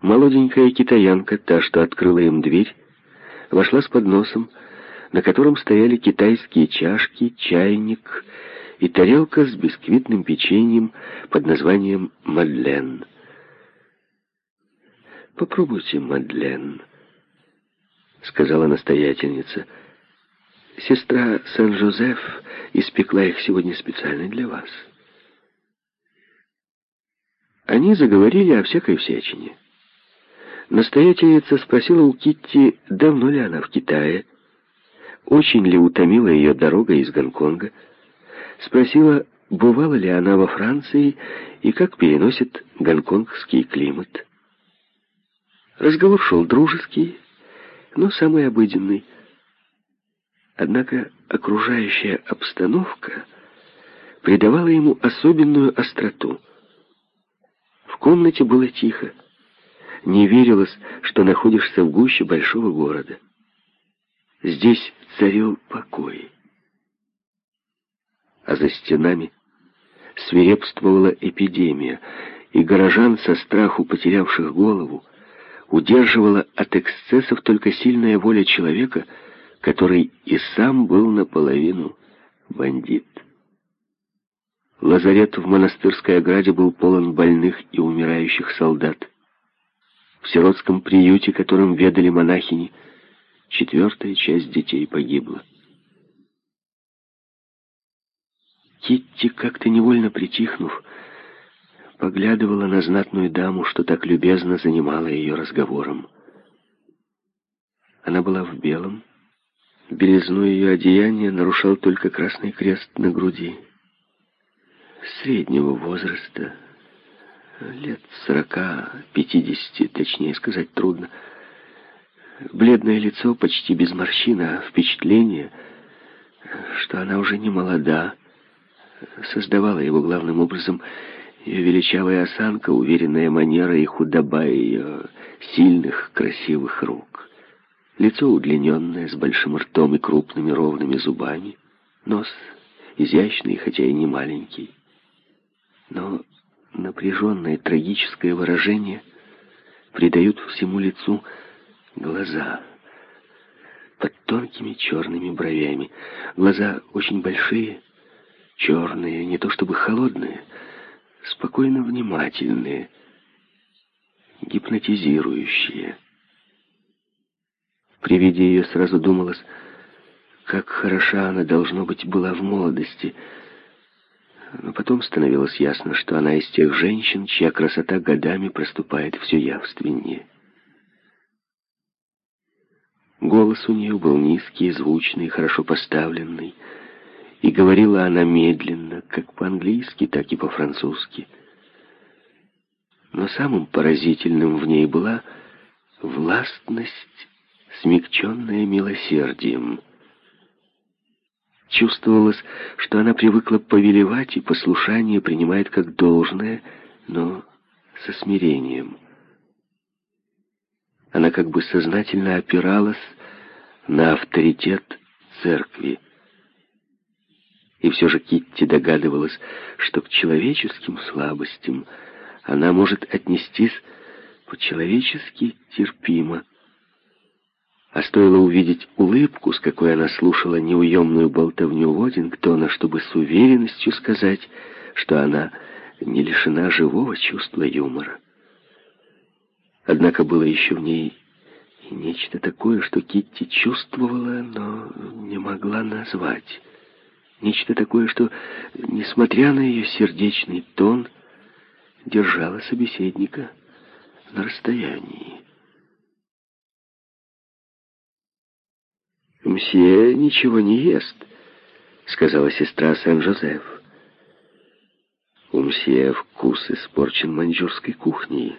Молоденькая китаянка, та, что открыла им дверь, вошла с подносом, на котором стояли китайские чашки, чайник и тарелка с бисквитным печеньем под названием «Мадлен». «Попробуйте, Мадлен», — сказала настоятельница. «Сестра Сан-Жозеф испекла их сегодня специально для вас». Они заговорили о всякой всячине. Настоятельница спросила у Китти, давно ли она в Китае, очень ли утомила ее дорога из Гонконга, спросила, бывала ли она во Франции и как переносит гонконгский климат. Разговор шел дружеский, но самый обыденный. Однако окружающая обстановка придавала ему особенную остроту. В комнате было тихо. Не верилось, что находишься в гуще большого города. Здесь царил покой. А за стенами свирепствовала эпидемия, и горожан со страху потерявших голову удерживала от эксцессов только сильная воля человека, который и сам был наполовину бандит. Лазарет в монастырской ограде был полон больных и умирающих солдат. В сиротском приюте, которым ведали монахини, четвертая часть детей погибла. Китти, как-то невольно притихнув, поглядывала на знатную даму, что так любезно занимала ее разговором. Она была в белом. Белизну ее одеяния нарушал только красный крест на груди. Среднего возраста, лет сорока, пятидесяти, точнее сказать трудно. Бледное лицо почти без морщин, а впечатление, что она уже не молода, создавало его главным образом ее величавая осанка, уверенная манера и худоба ее сильных, красивых рук. Лицо удлиненное, с большим ртом и крупными ровными зубами. Нос изящный, хотя и не маленький. Но напряженное трагическое выражение придают всему лицу глаза под тонкими черными бровями. Глаза очень большие, черные, не то чтобы холодные, спокойно внимательные, гипнотизирующие. При виде ее сразу думалось, как хороша она, должно быть, была в молодости. Но потом становилось ясно, что она из тех женщин, чья красота годами проступает все явственнее. Голос у нее был низкий, звучный, хорошо поставленный, и говорила она медленно, как по-английски, так и по-французски. Но самым поразительным в ней была властность, смягченная милосердием. Чувствовалось, что она привыкла повелевать и послушание принимает как должное, но со смирением. Она как бы сознательно опиралась на авторитет церкви. И все же Китти догадывалась, что к человеческим слабостям она может отнестись по-человечески терпимо. А стоило увидеть улыбку, с какой она слушала неуемную болтовню Водингтона, чтобы с уверенностью сказать, что она не лишена живого чувства юмора. Однако было еще в ней нечто такое, что Китти чувствовала, но не могла назвать. Нечто такое, что, несмотря на ее сердечный тон, держала собеседника на расстоянии. «Мсье ничего не ест», — сказала сестра Сен-Жозеф. «У мсье вкус испорчен маньчжурской кухней»,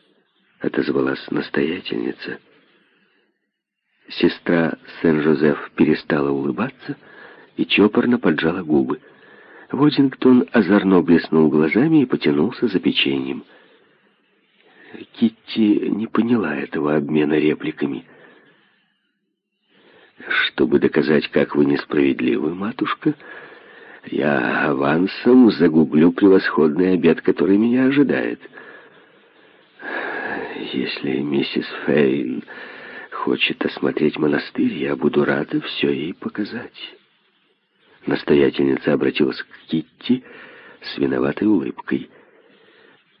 — отозвалась настоятельница. Сестра Сен-Жозеф перестала улыбаться и чопорно поджала губы. Водингтон озорно блеснул глазами и потянулся за печеньем. Китти не поняла этого обмена репликами. «Чтобы доказать, как вы несправедливы, матушка, я авансом загублю превосходный обед, который меня ожидает. Если миссис Фейн хочет осмотреть монастырь, я буду рада все ей показать. Настоятельница обратилась к Китти с виноватой улыбкой.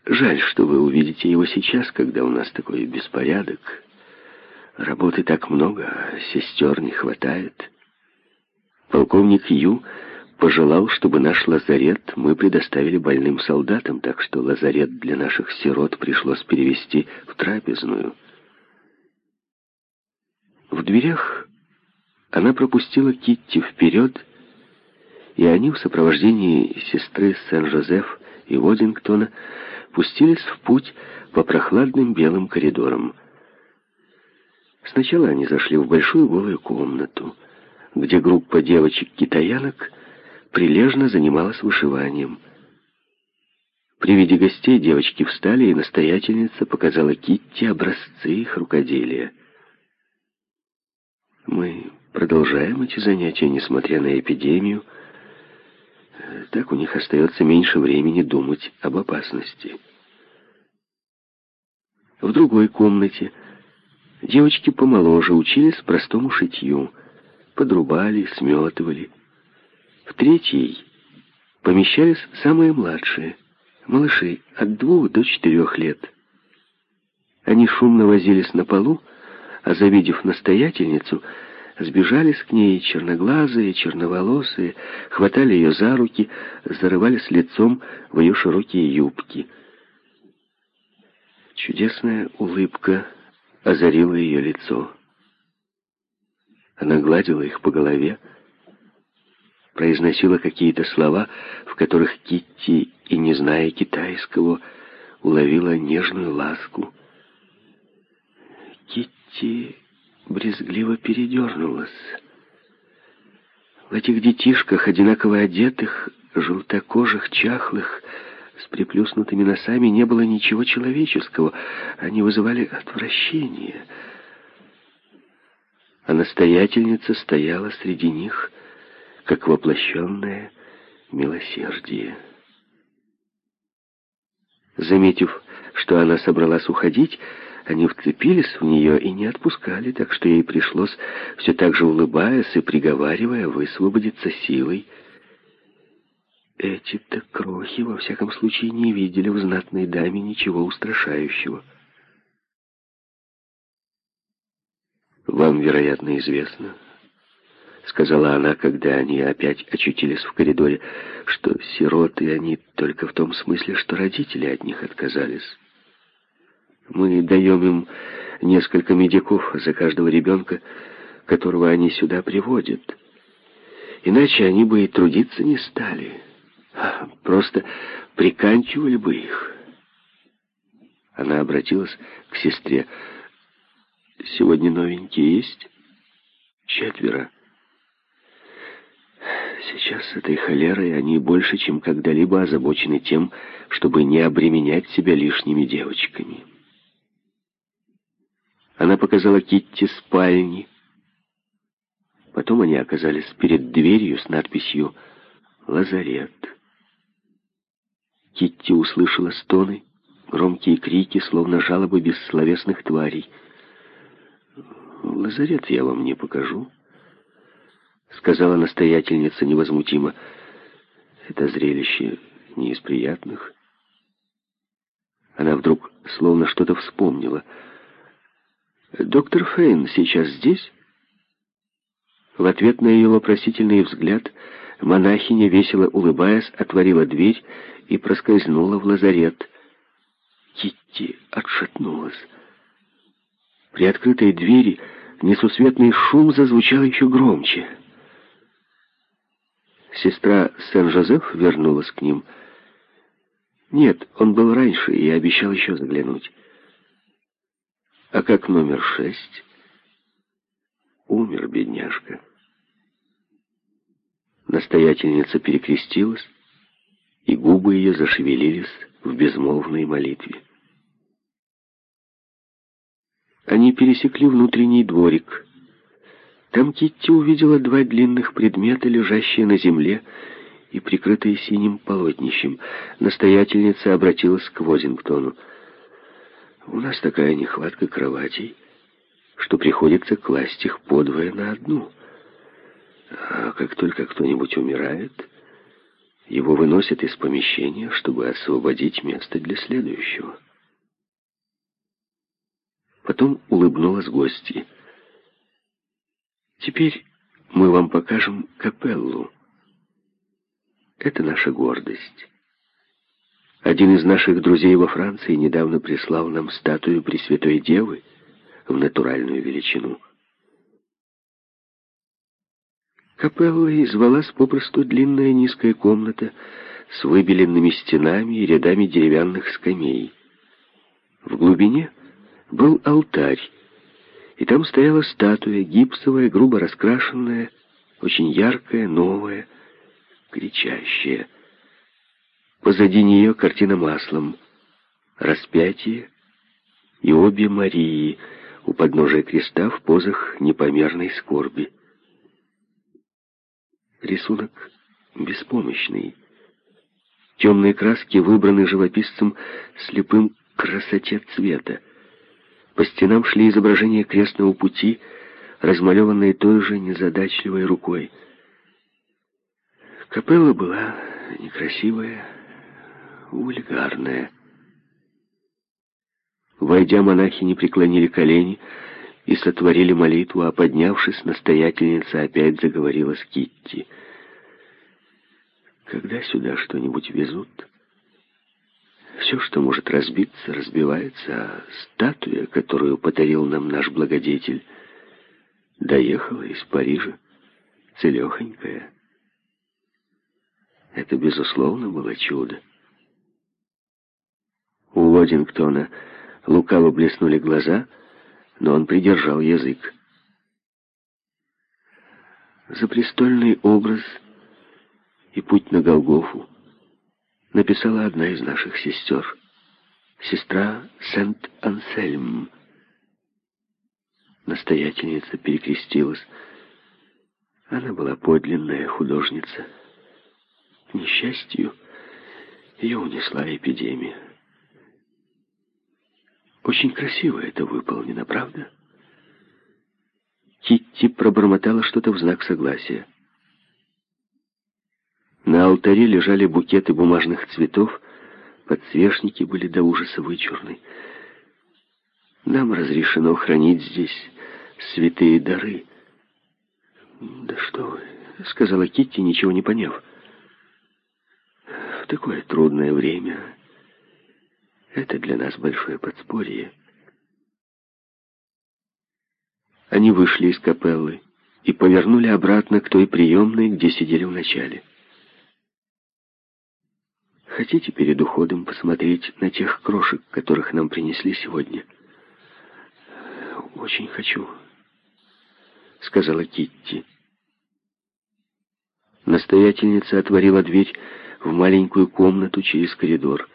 Жаль, что вы увидите его сейчас, когда у нас такой беспорядок. Работы так много, а сестер не хватает. Полковник Ю пожелал, чтобы наш лазарет мы предоставили больным солдатам, так что лазарет для наших сирот пришлось перевести в трапезную. В дверях она пропустила Китти вперед, и они в сопровождении сестры Сен-Жозеф и Водингтона пустились в путь по прохладным белым коридорам. Сначала они зашли в большую голую комнату, где группа девочек-китаянок прилежно занималась вышиванием. При виде гостей девочки встали, и настоятельница показала Китти образцы их рукоделия. Мы продолжаем эти занятия, несмотря на эпидемию. Так у них остается меньше времени думать об опасности. В другой комнате девочки помоложе учились простому шитью. Подрубали, сметывали. В третьей помещались самые младшие, малыши от двух до четырех лет. Они шумно возились на полу, а завидев настоятельницу, сбежались к ней черноглазые, черноволосые, хватали ее за руки, зарывались лицом в ее широкие юбки. Чудесная улыбка озарила ее лицо. Она гладила их по голове, произносила какие-то слова, в которых Китти, и не зная китайского, уловила нежную ласку. Китти брезгливо передернулась. В этих детишках, одинаково одетых, желтокожих, чахлых, с приплюснутыми носами, не было ничего человеческого. Они вызывали отвращение. А настоятельница стояла среди них, как воплощенное милосердие. Заметив, что она собралась уходить, они вцепились в нее и не отпускали, так что ей пришлось, все так же улыбаясь и приговаривая, высвободиться силой. Эти-то крохи, во всяком случае, не видели в знатной даме ничего устрашающего. «Вам, вероятно, известно, — сказала она, когда они опять очутились в коридоре, — что сироты они только в том смысле, что родители от них отказались». Мы даем им несколько медиков за каждого ребенка, которого они сюда приводят. Иначе они бы и трудиться не стали. Просто приканчивали бы их. Она обратилась к сестре. «Сегодня новенькие есть?» «Четверо». Сейчас с этой холерой они больше, чем когда-либо озабочены тем, чтобы не обременять себя лишними девочками. Она показала Китти спальни. Потом они оказались перед дверью с надписью «Лазарет». Китти услышала стоны, громкие крики, словно жалобы бессловесных тварей. «Лазарет я вам не покажу», — сказала настоятельница невозмутимо. «Это зрелище не из приятных». Она вдруг словно что-то вспомнила — «Доктор Фейн сейчас здесь?» В ответ на ее вопросительный взгляд монахиня, весело улыбаясь, отворила дверь и проскользнула в лазарет. Китти отшатнулась. При открытой двери несусветный шум зазвучал еще громче. Сестра Сен-Жозеф вернулась к ним. Нет, он был раньше и обещал еще заглянуть. А как номер шесть? Умер бедняжка. Настоятельница перекрестилась, и губы ее зашевелились в безмолвной молитве. Они пересекли внутренний дворик. Там Китти увидела два длинных предмета, лежащие на земле и прикрытые синим полотнищем. Настоятельница обратилась к Возингтону. У нас такая нехватка кроватей, что приходится класть их подвое на одну. А как только кто-нибудь умирает, его выносят из помещения, чтобы освободить место для следующего. Потом улыбнулась гости. «Теперь мы вам покажем капеллу. Это наша гордость. Один из наших друзей во Франции недавно прислал нам статую Пресвятой Девы в натуральную величину. Капеллой звалась попросту длинная низкая комната с выбеленными стенами и рядами деревянных скамей. В глубине был алтарь, и там стояла статуя, гипсовая, грубо раскрашенная, очень яркая, новая, кричащая. Позади нее картина маслом, распятие и обе Марии у подножия креста в позах непомерной скорби. Рисунок беспомощный. Темные краски выбраны живописцем слепым красоте цвета. По стенам шли изображения крестного пути, размалеванные той же незадачливой рукой. Капелла была некрасивая, вульгарная. Войдя, монахи не преклонили колени и сотворили молитву, а поднявшись, настоятельница опять заговорила с Китти. Когда сюда что-нибудь везут, все, что может разбиться, разбивается, а статуя, которую подарил нам наш благодетель, доехала из Парижа целехонькая. Это, безусловно, было чудо. У Лодингтона лукаво блеснули глаза, но он придержал язык. За престольный образ и путь на Голгофу написала одна из наших сестер, сестра Сент-Ансельм. Настоятельница перекрестилась. Она была подлинная художница. К несчастью, ее унесла эпидемия. Очень красиво это выполнено, правда? Китти пробормотала что-то в знак согласия. На алтаре лежали букеты бумажных цветов, подсвечники были до ужаса вычурны. Нам разрешено хранить здесь святые дары. «Да что вы», — сказала Китти, ничего не поняв. «В такое трудное время это для нас большое подспорье». Они вышли из капеллы и повернули обратно к той приемной, где сидели вначале. Хотите перед уходом посмотреть на тех крошек, которых нам принесли сегодня? Очень хочу, сказала Китти. Настоятельница отворила дверь в маленькую комнату через коридор.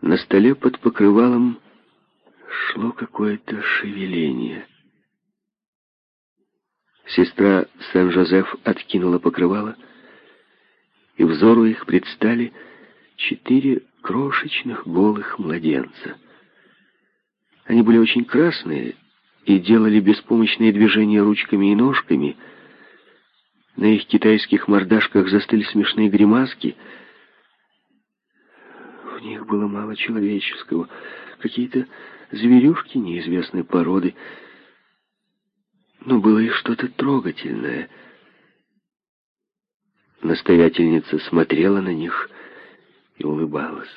На столе под покрывалом шло какое-то шевеление. Сестра Сен-Жозеф откинула покрывало и взору их предстали четыре крошечных голых младенца. Они были очень красные и делали беспомощные движения ручками и ножками. На их китайских мордашках застыли смешные гримаски. В них было мало человеческого, какие-то зверюшки неизвестной породы. Но было и что-то трогательное — Настоятельница смотрела на них и улыбалась.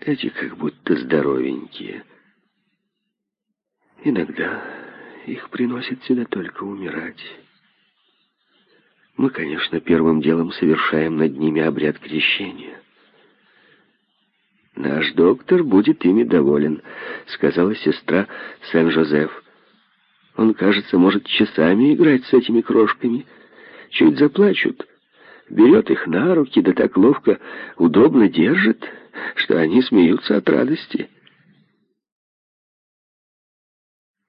Эти как будто здоровенькие. Иногда их приносят сюда только умирать. Мы, конечно, первым делом совершаем над ними обряд крещения. «Наш доктор будет ими доволен», — сказала сестра Сен-Жозеф. «Он, кажется, может часами играть с этими крошками» чуть заплачут. Берет их на руки, да так ловко, удобно держит, что они смеются от радости.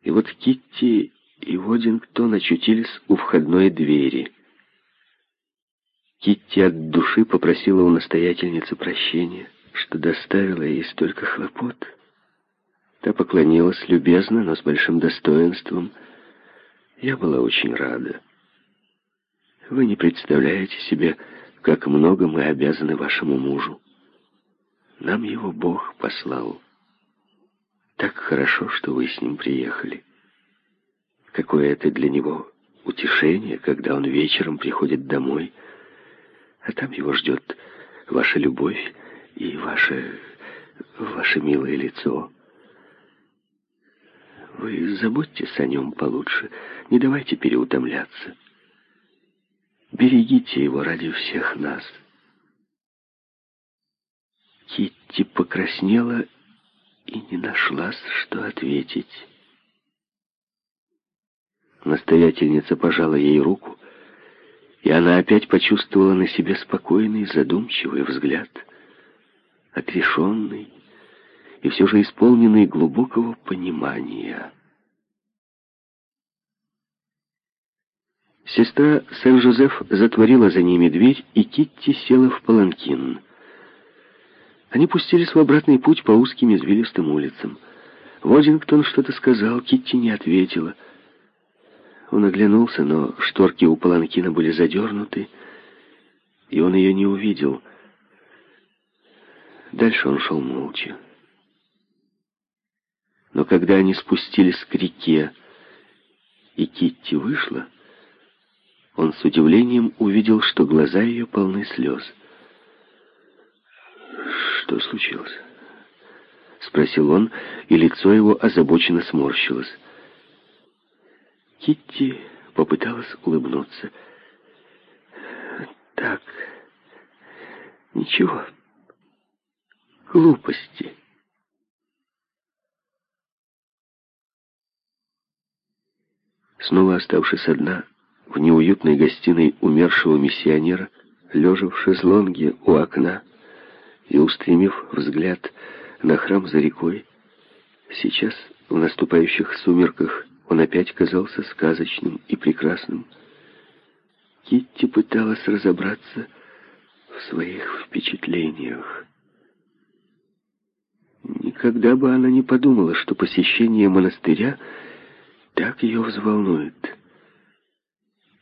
И вот Китти и Водингтон очутились у входной двери. Китти от души попросила у настоятельницы прощения что доставила ей столько хлопот. Та поклонилась любезно, но с большим достоинством. Я была очень рада. Вы не представляете себе, как много мы обязаны вашему мужу. Нам его Бог послал. Так хорошо, что вы с ним приехали. Какое это для него утешение, когда он вечером приходит домой, а там его ждет ваша любовь и ваше, ваше милое лицо. Вы заботьтесь о нем получше, не давайте переутомляться. Берегите его ради всех нас. Китти покраснела и не нашлась, что ответить. Настоятельница пожала ей руку, и она опять почувствовала на себе спокойный, задумчивый взгляд, отрешенный и все же исполненный глубокого понимания. Сестра Сен-Жозеф затворила за ними дверь, и Китти села в паланкин. Они пустились в обратный путь по узким извилистым улицам. Водингтон что-то сказал, Китти не ответила — он оглянулся, но шторки у паланкина были задернуты, и он ее не увидел. Дальше он шел молча. Но когда они спустились к реке, и Китти вышла, он с удивлением увидел, что глаза ее полны слез. «Что случилось?» — спросил он, и лицо его озабоченно сморщилось. Китти попыталась улыбнуться. «Так, ничего, глупости». Снова оставшись одна, в неуютной гостиной умершего миссионера, лежа в шезлонге у окна и устремив взгляд на храм за рекой, сейчас, в наступающих сумерках, он опять казался сказочным и прекрасным. Китти пыталась разобраться в своих впечатлениях. Никогда бы она не подумала, что посещение монастыря так ее взволнует.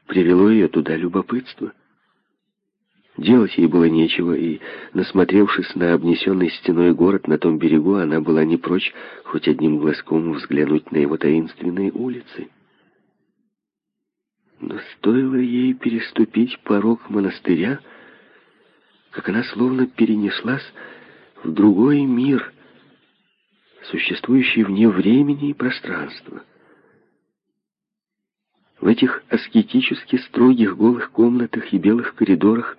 Привело ее туда любопытство. Делать ей было нечего, и, насмотревшись на обнесенный стеной город на том берегу, она была не прочь хоть одним глазком взглянуть на его таинственные улицы. Но стоило ей переступить порог монастыря, как она словно перенеслась в другой мир, существующий вне времени и пространства. В этих аскетически строгих голых комнатах и белых коридорах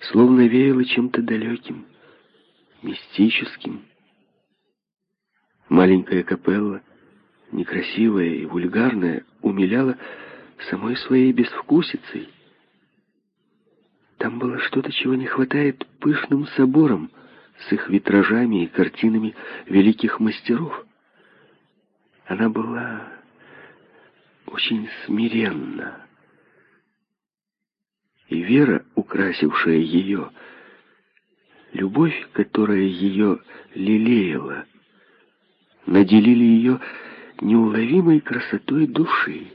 словно веяло чем-то далеким, мистическим. Маленькая капелла, некрасивая и вульгарная, умиляла самой своей безвкусицей. Там было что-то, чего не хватает пышным соборам с их витражами и картинами великих мастеров. Она была очень смиренна и вера, украсившая ее, любовь, которая ее лелеяла, наделили ее неуловимой красотой души.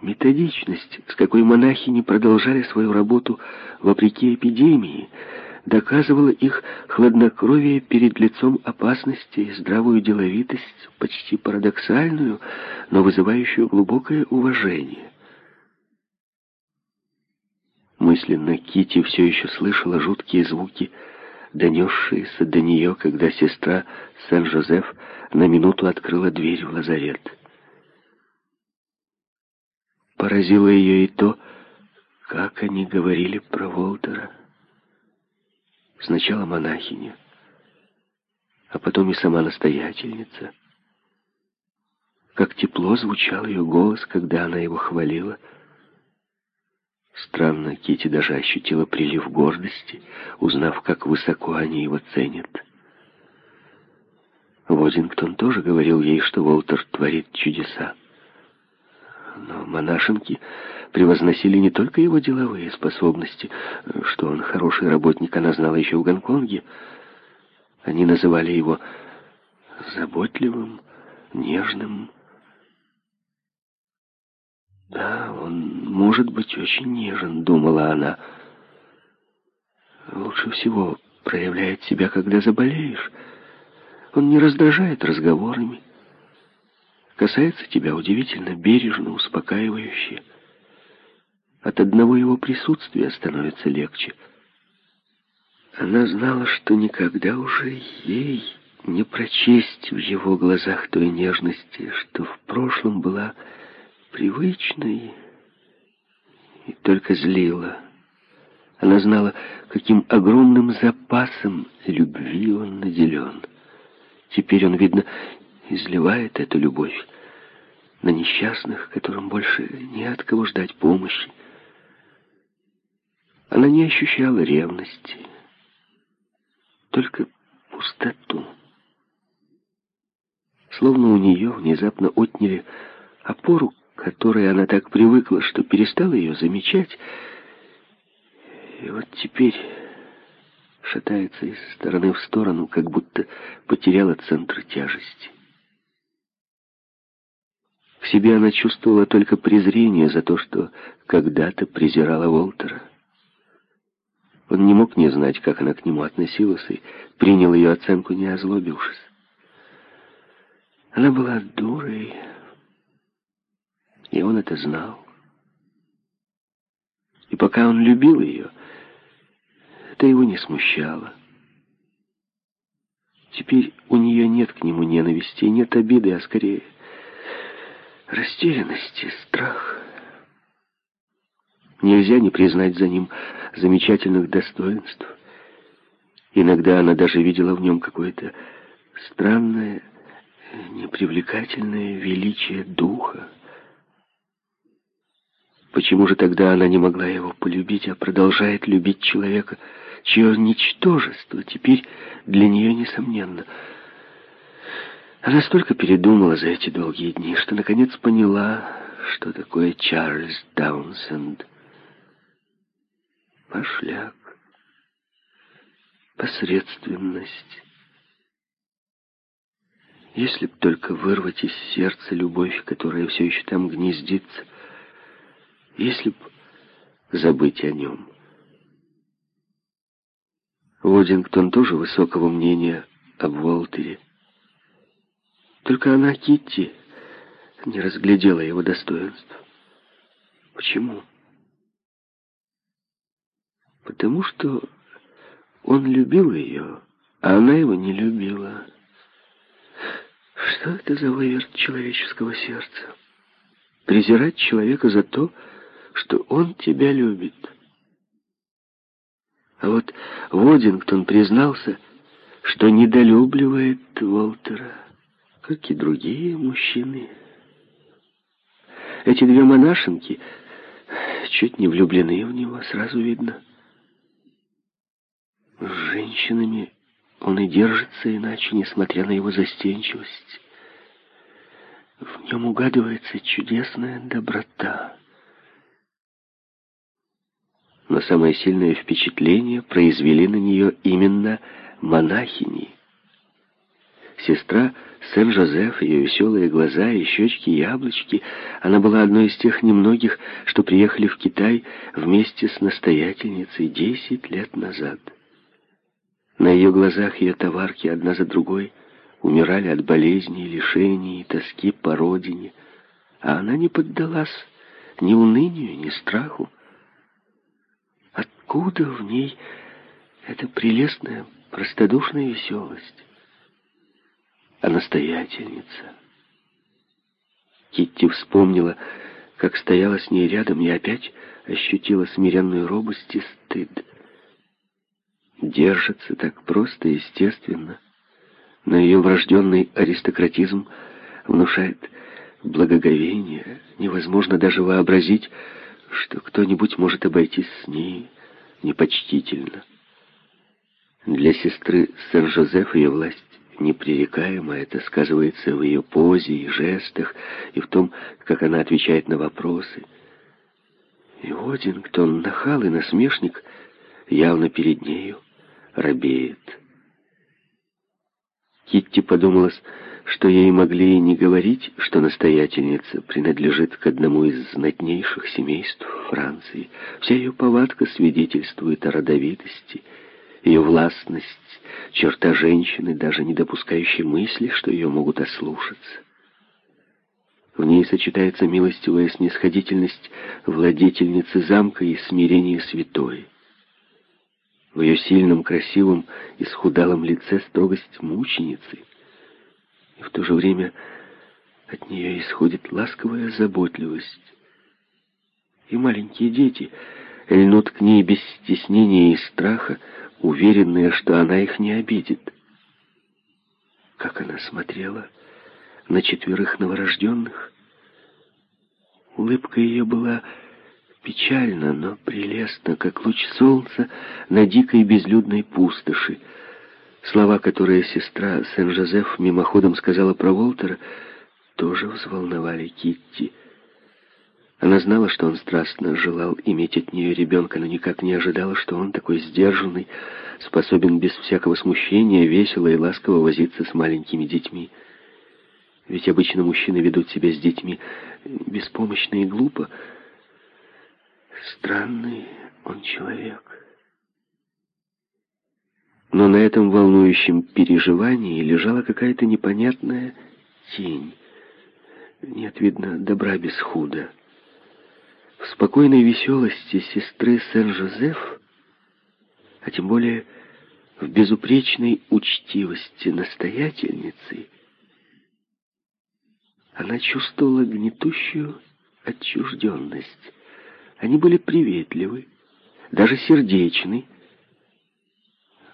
Методичность, с какой монахини продолжали свою работу вопреки эпидемии, доказывала их хладнокровие перед лицом опасности и здравую деловитость, почти парадоксальную, но вызывающую глубокое уважение. Мысленно Кити все еще слышала жуткие звуки, донесшиеся до нее, когда сестра Сен-Жозеф на минуту открыла дверь в лазарет. Поразило ее и то, как они говорили про Волтера. Сначала монахиня, а потом и сама настоятельница. Как тепло звучал ее голос, когда она его хвалила — Странно, Кити даже ощутила прилив гордости, узнав, как высоко они его ценят. Водингтон тоже говорил ей, что Уолтер творит чудеса. Но монашенки превозносили не только его деловые способности, что он хороший работник, она знала еще в Гонконге. Они называли его заботливым, нежным. «Да, он может быть очень нежен», — думала она. «Лучше всего проявляет себя, когда заболеешь. Он не раздражает разговорами. Касается тебя удивительно бережно, успокаивающе. От одного его присутствия становится легче. Она знала, что никогда уже ей не прочесть в его глазах той нежности, что в прошлом была привычной и только злила. Она знала, каким огромным запасом любви он наделен. Теперь он, видно, изливает эту любовь на несчастных, которым больше не от кого ждать помощи. Она не ощущала ревности, только пустоту. Словно у нее внезапно отняли опору, которой она так привыкла, что перестала ее замечать, и вот теперь шатается из стороны в сторону, как будто потеряла центр тяжести. В себе она чувствовала только презрение за то, что когда-то презирала Волтера. Он не мог не знать, как она к нему относилась, и принял ее оценку, не озлобившись. Она была дурой, и он это знал. И пока он любил ее, это его не смущало. Теперь у нее нет к нему ненависти, нет обиды, а скорее растерянности, страх. Нельзя не признать за ним замечательных достоинств. Иногда она даже видела в нем какое-то странное, непривлекательное величие духа. Почему же тогда она не могла его полюбить, а продолжает любить человека, чье ничтожество теперь для нее несомненно? Она столько передумала за эти долгие дни, что наконец поняла, что такое Чарльз Даунсенд. Пошляк, посредственность. Если б только вырвать из сердца любовь, которая все еще там гнездится, если б забыть о нем. Водингтон тоже высокого мнения об Волтере. Только она, Китти, не разглядела его достоинств. Почему? Потому что он любил ее, а она его не любила. Что это за выверт человеческого сердца? Презирать человека за то, что он тебя любит. А вот Водингтон признался, что недолюбливает Уолтера, как и другие мужчины. Эти две монашенки чуть не влюблены в него, сразу видно. С женщинами он и держится иначе, несмотря на его застенчивость. В нем угадывается чудесная доброта но самое сильное впечатление произвели на нее именно монахини. Сестра Сен-Жозеф, ее веселые глаза и щечки-яблочки, она была одной из тех немногих, что приехали в Китай вместе с настоятельницей десять лет назад. На ее глазах ее товарки одна за другой умирали от болезней, лишений и тоски по родине, а она не поддалась ни унынию, ни страху. Откуда в ней эта прелестная, простодушная веселость? А настоятельница? Китти вспомнила, как стояла с ней рядом, и опять ощутила смиренную робость и стыд. Держится так просто и естественно, но ее врожденный аристократизм внушает благоговение. Невозможно даже вообразить, что кто-нибудь может обойтись с ней непочтительно. Для сестры Сен-Жозеф ее власть непререкаемо. Это сказывается в ее позе и жестах, и в том, как она отвечает на вопросы. И Одингтон, нахал и насмешник, явно перед нею робеет. Китти подумалась, что ей могли и не говорить, что настоятельница принадлежит к одному из знатнейших семейств Франции. Вся ее повадка свидетельствует о родовитости, ее властность, черта женщины, даже не допускающей мысли, что ее могут ослушаться. В ней сочетается милостивая снисходительность владетельницы замка и смирение святой. В ее сильном, красивом и схудалом лице строгость мученицы. И в то же время от нее исходит ласковая заботливость. И маленькие дети льнут к ней без стеснения и страха, уверенные, что она их не обидит. Как она смотрела на четверых новорожденных. Улыбка ее была печальна, но прелестна, как луч солнца на дикой безлюдной пустоши. Слова, которые сестра Сен-Жозеф мимоходом сказала про Волтера, тоже взволновали Китти. Она знала, что он страстно желал иметь от нее ребенка, но никак не ожидала, что он такой сдержанный, способен без всякого смущения весело и ласково возиться с маленькими детьми. Ведь обычно мужчины ведут себя с детьми беспомощно и глупо. Странный он человек. Но на этом волнующем переживании лежала какая-то непонятная тень. Нет, видно, добра без худа. В спокойной веселости сестры Сен-Жозеф, а тем более в безупречной учтивости настоятельницы, она чувствовала гнетущую отчужденность. Они были приветливы, даже сердечны,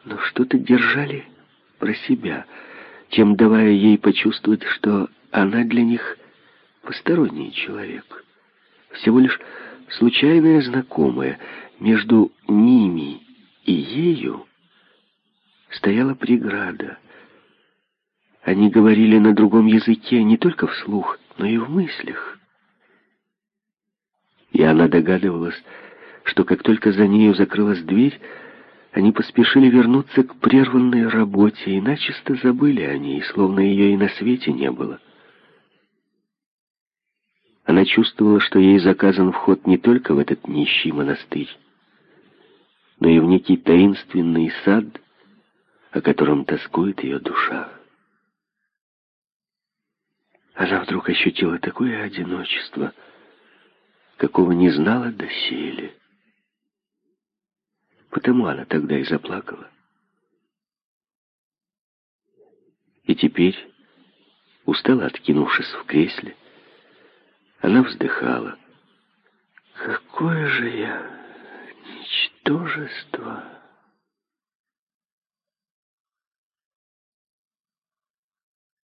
но что-то держали про себя, тем давая ей почувствовать, что она для них посторонний человек. Всего лишь случайная знакомая между ними и ею стояла преграда — они говорили на другом языке не только вслух, но и в мыслях. И она догадывалась, что как только за нею закрылась дверь, они поспешили вернуться к прерванной работе и начисто забыли о ней, словно ее и на свете не было. Она чувствовала, что ей заказан вход не только в этот нищий монастырь, но и в некий таинственный сад, о котором тоскует ее душа. Она вдруг ощутила такое одиночество, какого не знала доселе. Потому она тогда и заплакала. И теперь, устало откинувшись в кресле, она вздыхала. «Какое же я ничтожество!»